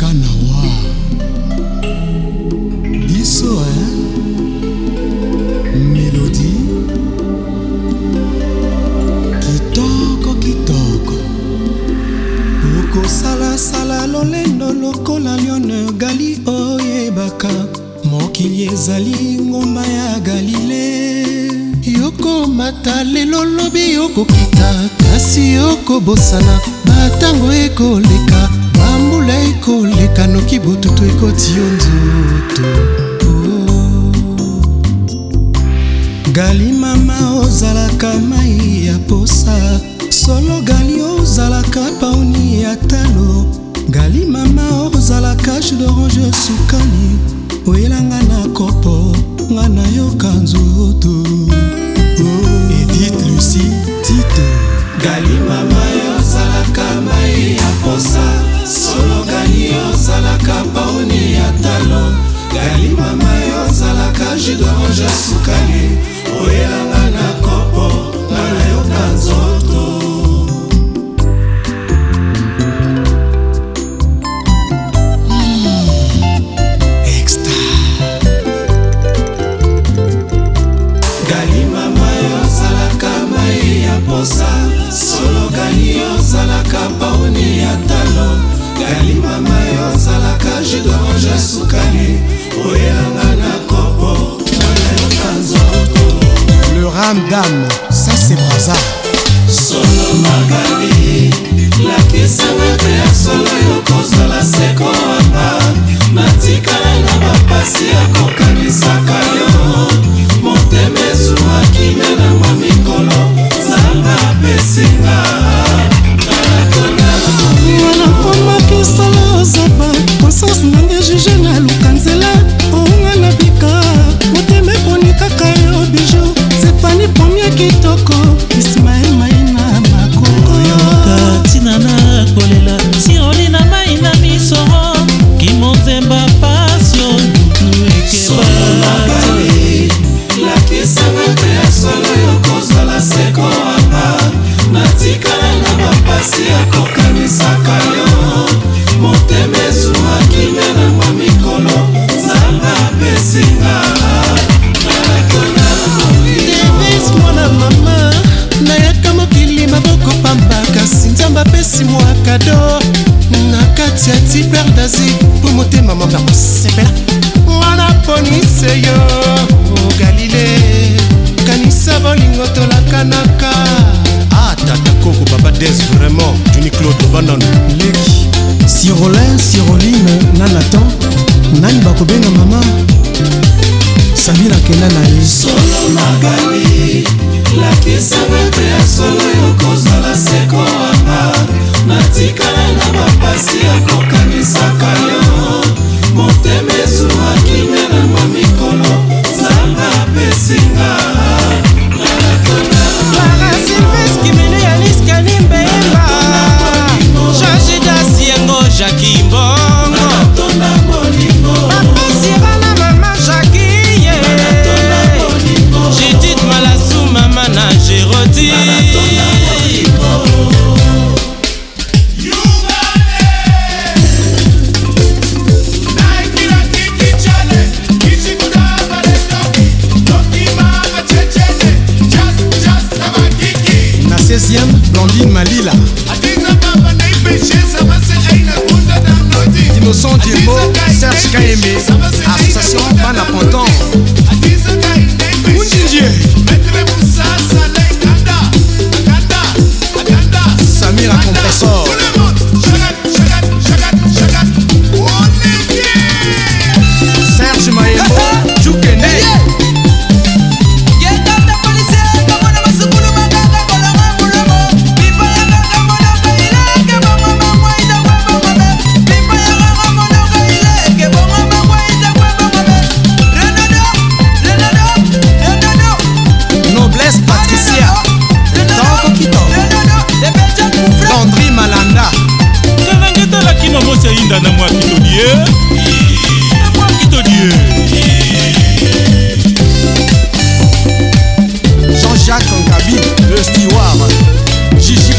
tika na wa biso e eh? melodi kitoko kitoko okosalasala lolendo lokola lione gali oyebaka mokili ezali ngomba ya galile yokomata lelo lobi okokita kasi okobosana batango ekoleka bambula ekoleka noki bututu ekoti yo nzoto gali mama ozalaka mai ya posa solo gali ozalaka paoni ya talo gali mama ozalaka judorange sukani oyelanga na kopo kasi akokanisaka yo motema ezwaki melango mikolo nzanga pesinga devis mwana mama nayaka mokili maboko pamba kasi nzambe apesi mwa kado na kati ya tiper dazi mpo motema mama kosepela mwana ponise yo galile kanisa bolingo tolakanaka tata koko papa des vraiment tuni claude obanon leki sirolin siroline na natan nani bakobenga mama sabina kenda na ye solo magali lakisanga te ya solo yokozala seko wana natikala na bapasi ya kokanisaka yo motema ezuwaki nde na mamikolo nzanga apesinga Mbo, Serge Kaembe, Association Bana linda na mwakitodie eh? na mwakitodie eh? jean-jacques ongabi le steward jiji